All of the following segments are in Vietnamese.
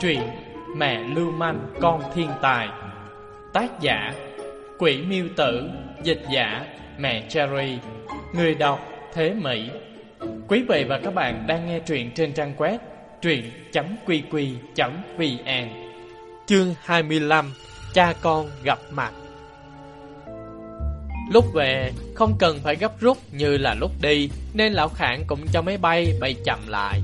Truyện Mẹ Lưu Manh, Con Thiên Tài. Tác giả, Quỷ Miêu Tử. Dịch giả, Mẹ Cherry. Người đọc, Thế Mỹ. Quý vị và các bạn đang nghe truyện trên trang web truyện.qq.vn Chương 25 Cha con gặp mặt. Lúc về, không cần phải gấp rút như là lúc đi, Nên lão khảng cũng cho máy bay bay chậm lại.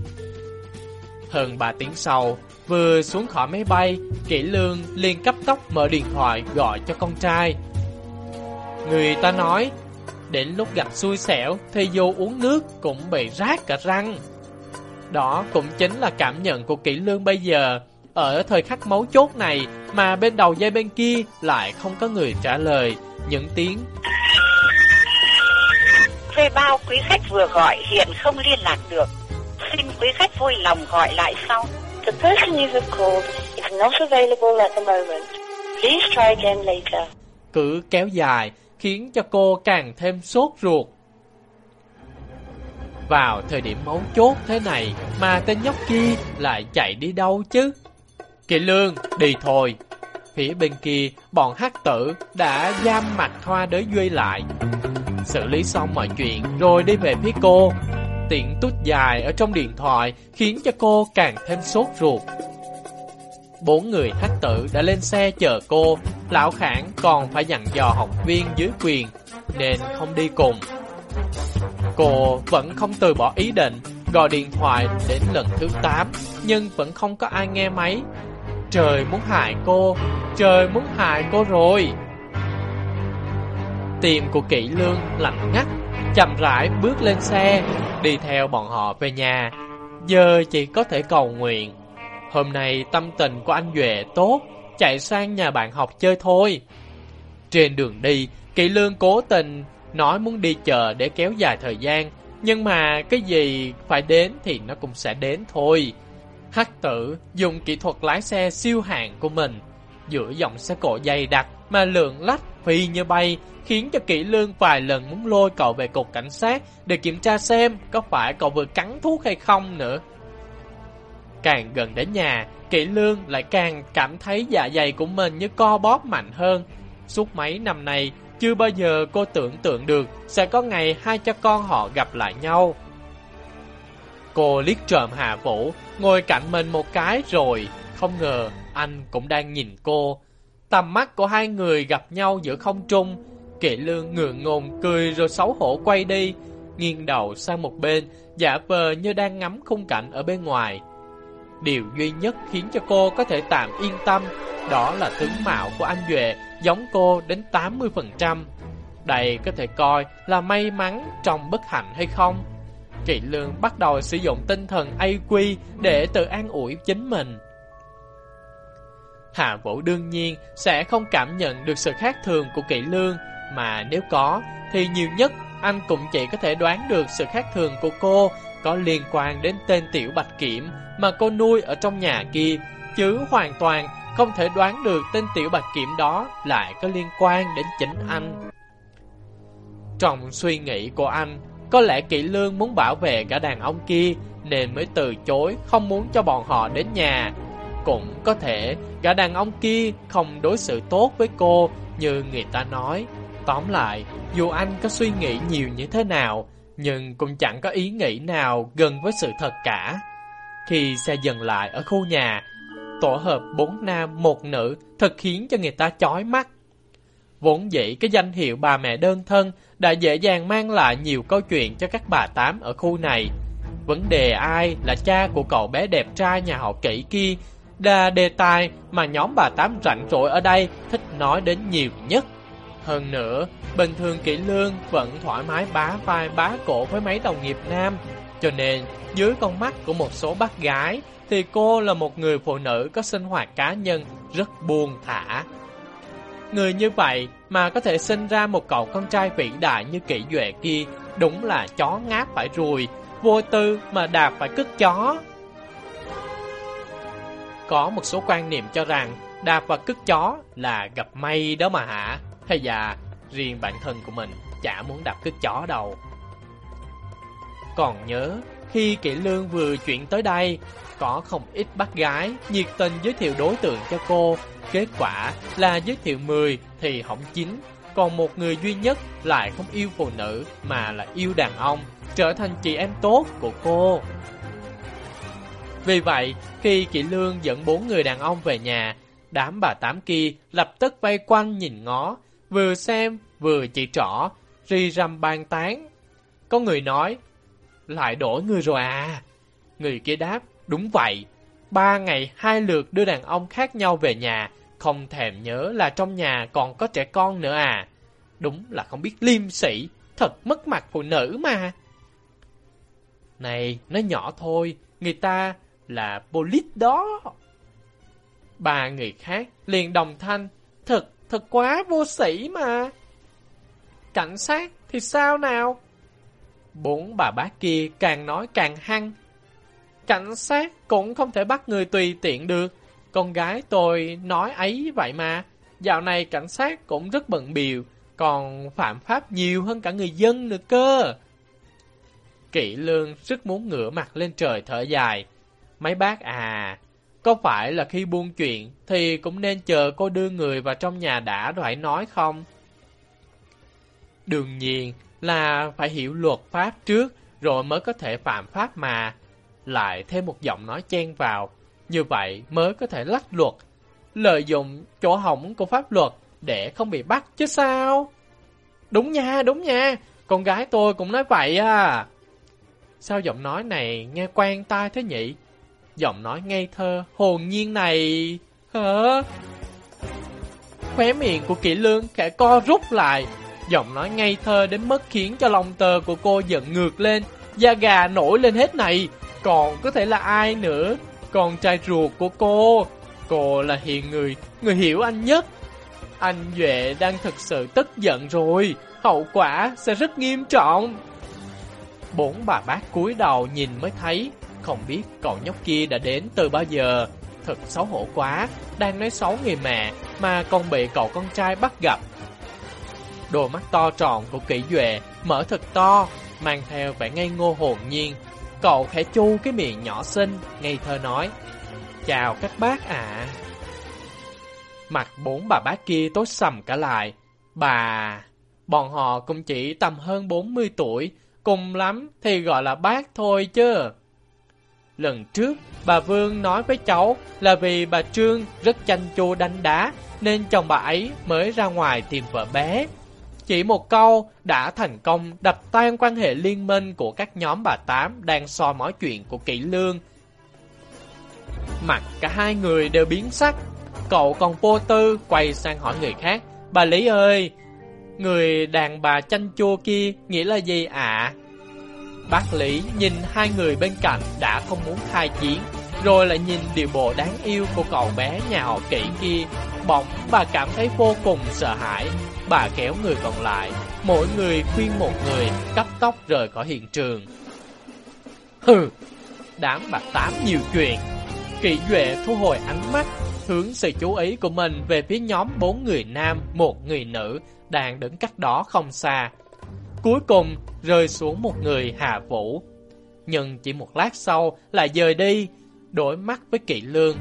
Hơn 3 tiếng sau, Vừa xuống khỏi máy bay, Kỷ lương liền cấp tốc mở điện thoại gọi cho con trai. Người ta nói, Đến lúc gặp xui xẻo Thì dù uống nước cũng bị rát cả răng. Đó cũng chính là cảm nhận của kỹ lương bây giờ. Ở thời khắc mấu chốt này Mà bên đầu dây bên kia Lại không có người trả lời, Những tiếng Thuê bao quý khách vừa gọi hiện không liên lạc được quý khách vui lòng gọi lại sau The person you have called is not available at the moment. Please try again later. Cứ kéo dài khiến cho cô càng thêm sốt ruột. Vào thời điểm mấu chốt thế này mà tên nhóc kia lại chạy đi đâu chứ? Kỳ lương, đi thôi. Phía bên kia, bọn hắc tử đã giam mặt hoa đới duy lại. Xử lý xong mọi chuyện rồi đi về phía cô. Tiện tút dài ở trong điện thoại khiến cho cô càng thêm sốt ruột. Bốn người hắc tử đã lên xe chờ cô, lão khảng còn phải dặn dò học viên dưới quyền, nên không đi cùng. Cô vẫn không từ bỏ ý định, gọi điện thoại đến lần thứ 8, nhưng vẫn không có ai nghe máy. Trời muốn hại cô, trời muốn hại cô rồi. Tim của kỹ lương lạnh ngắt, chậm rãi bước lên xe, đi theo bọn họ về nhà. Giờ chỉ có thể cầu nguyện. Hôm nay tâm tình của anh Duệ tốt, chạy sang nhà bạn học chơi thôi. Trên đường đi, Kỵ Lương cố tình nói muốn đi chờ để kéo dài thời gian, nhưng mà cái gì phải đến thì nó cũng sẽ đến thôi. Hắc tử dùng kỹ thuật lái xe siêu hạng của mình, giữa dòng xe cổ dày đặc mà lượng lách phi như bay, khiến cho kỹ Lương vài lần muốn lôi cậu về cục cảnh sát để kiểm tra xem có phải cậu vừa cắn thuốc hay không nữa. Càng gần đến nhà, kỹ Lương lại càng cảm thấy dạ dày của mình như co bóp mạnh hơn. Suốt mấy năm nay, chưa bao giờ cô tưởng tượng được sẽ có ngày hai cha con họ gặp lại nhau. Cô liếc trộm hà Vũ, ngồi cạnh mình một cái rồi, không ngờ anh cũng đang nhìn cô. Tầm mắt của hai người gặp nhau giữa không trung, Kỵ lương ngượng ngùng cười rồi xấu hổ quay đi, nghiêng đầu sang một bên, giả vờ như đang ngắm khung cảnh ở bên ngoài. Điều duy nhất khiến cho cô có thể tạm yên tâm, đó là tướng mạo của anh Duệ giống cô đến 80%. Đây có thể coi là may mắn trong bất hạnh hay không? Kỵ lương bắt đầu sử dụng tinh thần AQ để tự an ủi chính mình. Hạ Vũ đương nhiên sẽ không cảm nhận được sự khác thường của Kỵ Lương, mà nếu có, thì nhiều nhất anh cũng chỉ có thể đoán được sự khác thường của cô có liên quan đến tên Tiểu Bạch Kiểm mà cô nuôi ở trong nhà kia, chứ hoàn toàn không thể đoán được tên Tiểu Bạch Kiểm đó lại có liên quan đến chính anh. Trong suy nghĩ của anh, có lẽ Kỵ Lương muốn bảo vệ cả đàn ông kia nên mới từ chối không muốn cho bọn họ đến nhà. Cũng có thể gã đàn ông kia không đối xử tốt với cô như người ta nói. Tóm lại, dù anh có suy nghĩ nhiều như thế nào, nhưng cũng chẳng có ý nghĩ nào gần với sự thật cả. Khi xe dừng lại ở khu nhà, tổ hợp bốn nam một nữ thật khiến cho người ta chói mắt. Vốn dĩ cái danh hiệu bà mẹ đơn thân đã dễ dàng mang lại nhiều câu chuyện cho các bà tám ở khu này. Vấn đề ai là cha của cậu bé đẹp trai nhà họ kỹ kia là đề tài mà nhóm bà tám rảnh rỗi ở đây thích nói đến nhiều nhất. Hơn nữa, bình thường kỹ lương vẫn thoải mái bá vai bá cổ với mấy đồng nghiệp nam. Cho nên, dưới con mắt của một số bác gái, thì cô là một người phụ nữ có sinh hoạt cá nhân rất buồn thả. Người như vậy mà có thể sinh ra một cậu con trai vĩ đại như kỷ duệ kia, đúng là chó ngáp phải ruồi, vô tư mà đạp phải cứt chó. Có một số quan niệm cho rằng đạp và cứt chó là gặp may đó mà hả? Hay dạ, riêng bản thân của mình chả muốn đạp cứt chó đâu. Còn nhớ, khi Kỷ Lương vừa chuyển tới đây, Có không ít bác gái nhiệt tình giới thiệu đối tượng cho cô. Kết quả là giới thiệu 10 thì hỏng chín, Còn một người duy nhất lại không yêu phụ nữ mà là yêu đàn ông, trở thành chị em tốt của cô. Vì vậy, khi chị Lương dẫn bốn người đàn ông về nhà, đám bà tám kia lập tức vây quanh nhìn ngó, vừa xem vừa chỉ trỏ, ri rầm bàn tán. Có người nói, lại đổi người rồi à? Người kia đáp, đúng vậy. Ba ngày hai lượt đưa đàn ông khác nhau về nhà, không thèm nhớ là trong nhà còn có trẻ con nữa à. Đúng là không biết liêm sĩ, thật mất mặt phụ nữ mà. Này, nó nhỏ thôi, người ta là police đó. Ba người khác liền đồng thanh, thật, thật quá vô sĩ mà. Cảnh sát thì sao nào? Bốn bà bác kia càng nói càng hăng. Cảnh sát cũng không thể bắt người tùy tiện được. Con gái tôi nói ấy vậy mà. Dạo này cảnh sát cũng rất bận biều, còn phạm pháp nhiều hơn cả người dân nữa cơ. Kỵ lương rất muốn ngửa mặt lên trời thở dài. Mấy bác à, có phải là khi buông chuyện thì cũng nên chờ cô đưa người vào trong nhà đã rồi hãy nói không? Đương nhiên là phải hiểu luật pháp trước rồi mới có thể phạm pháp mà. Lại thêm một giọng nói chen vào, như vậy mới có thể lách luật, lợi dụng chỗ hỏng của pháp luật để không bị bắt chứ sao? Đúng nha, đúng nha, con gái tôi cũng nói vậy à. Sao giọng nói này nghe quen tai thế nhỉ? Giọng nói ngây thơ, hồn nhiên này... Hả? Khóe miệng của kỹ lương khẽ co rút lại. Giọng nói ngây thơ đến mức khiến cho lòng tờ của cô giận ngược lên. Da gà nổi lên hết này. Còn có thể là ai nữa? Con trai ruột của cô. Cô là hiện người, người hiểu anh nhất. Anh Duệ đang thực sự tức giận rồi. Hậu quả sẽ rất nghiêm trọng. Bốn bà bác cúi đầu nhìn mới thấy không biết cậu nhóc kia đã đến từ bao giờ. Thật xấu hổ quá, Đang nói xấu người mẹ Mà còn bị cậu con trai bắt gặp. Đôi mắt to tròn của kỹ duệ Mở thật to, Mang theo vẻ ngây ngô hồn nhiên. Cậu khẽ chu cái miệng nhỏ xinh, Ngây thơ nói, Chào các bác ạ. Mặt bốn bà bác kia tối sầm cả lại. Bà, Bọn họ cũng chỉ tầm hơn 40 tuổi, Cùng lắm thì gọi là bác thôi chứ. Lần trước, bà Vương nói với cháu là vì bà Trương rất chanh chua đánh đá, nên chồng bà ấy mới ra ngoài tìm vợ bé. Chỉ một câu đã thành công đập tan quan hệ liên minh của các nhóm bà Tám đang so mối chuyện của Kỷ Lương. Mặt cả hai người đều biến sắc, cậu còn vô tư quay sang hỏi người khác. Bà Lý ơi, người đàn bà chanh chua kia nghĩa là gì ạ? À? Bác Lý nhìn hai người bên cạnh đã không muốn khai chiến, rồi lại nhìn điều bộ đáng yêu của cậu bé nhà họ kỹ kia. Bỗng bà cảm thấy vô cùng sợ hãi. Bà kéo người còn lại, mỗi người khuyên một người cấp tóc rời khỏi hiện trường. Hừ, đám bà tám nhiều chuyện. Kỵ Duệ thu hồi ánh mắt, hướng sự chú ý của mình về phía nhóm bốn người nam, một người nữ, đang đứng cách đó không xa. Cuối cùng rơi xuống một người hạ vũ. Nhưng chỉ một lát sau lại dời đi, đổi mắt với kỵ lương.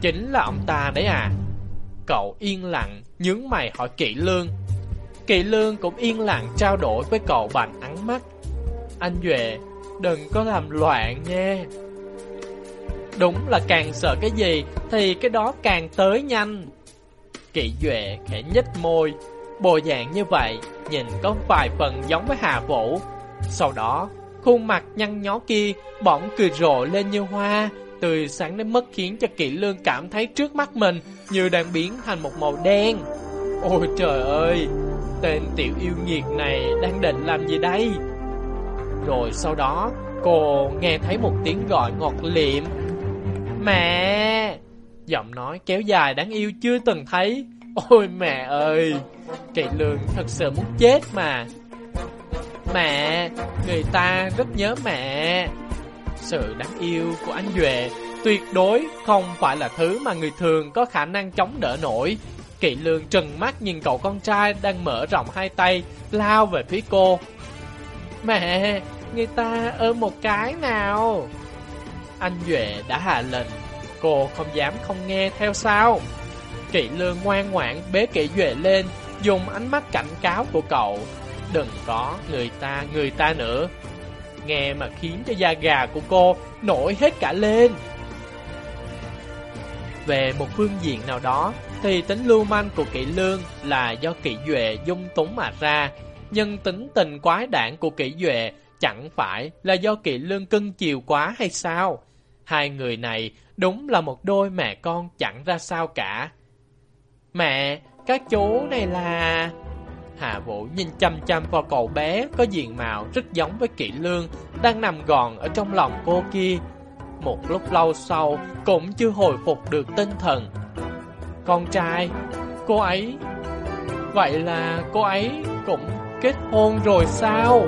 Chính là ông ta đấy à? Cậu yên lặng, nhướng mày hỏi kỵ lương. Kỵ lương cũng yên lặng trao đổi với cậu bằng ánh mắt. Anh Duệ, đừng có làm loạn nha. Đúng là càng sợ cái gì thì cái đó càng tới nhanh. Kỵ Duệ khẽ nhếch môi, Bộ dạng như vậy, nhìn có vài phần giống với Hà Vũ. Sau đó, khuôn mặt nhăn nhó kia bỗng cười rộ lên như hoa, tươi sáng đến mức khiến cho kỵ lương cảm thấy trước mắt mình như đang biến thành một màu đen. Ôi trời ơi, tên tiểu yêu nghiệt này đang định làm gì đây? Rồi sau đó, cô nghe thấy một tiếng gọi ngọt liệm. Mẹ! Giọng nói kéo dài đáng yêu chưa từng thấy. Ôi mẹ ơi! Kỳ lương thật sự muốn chết mà Mẹ Người ta rất nhớ mẹ Sự đáng yêu của anh Duệ Tuyệt đối không phải là thứ mà người thường có khả năng chống đỡ nổi Kỵ lương trừng mắt nhìn cậu con trai đang mở rộng hai tay Lao về phía cô Mẹ Người ta ôm một cái nào anh Duệ đã hạ lệnh, cô không dám không nghe theo sao? Kỵ lương ngoan ngoãn bế kỵ Duệ lên, dùng ánh mắt cảnh cáo của cậu. Đừng có người ta, người ta nữa. Nghe mà khiến cho da gà của cô nổi hết cả lên. Về một phương diện nào đó, thì tính lưu manh của kỵ lương là do kỵ duệ dung túng mà ra, nhưng tính tình quái đản của kỵ duệ chẳng phải là do kỵ lương cưng chiều quá hay sao? Hai người này đúng là một đôi mẹ con chẳng ra sao cả. Mẹ, các chú này là... Hà Vũ nhìn chăm chăm vào cậu bé có diện mạo rất giống với kỹ lương đang nằm gòn ở trong lòng cô kia. Một lúc lâu sau cũng chưa hồi phục được tinh thần. Con trai, cô ấy... Vậy là cô ấy cũng kết hôn rồi sao?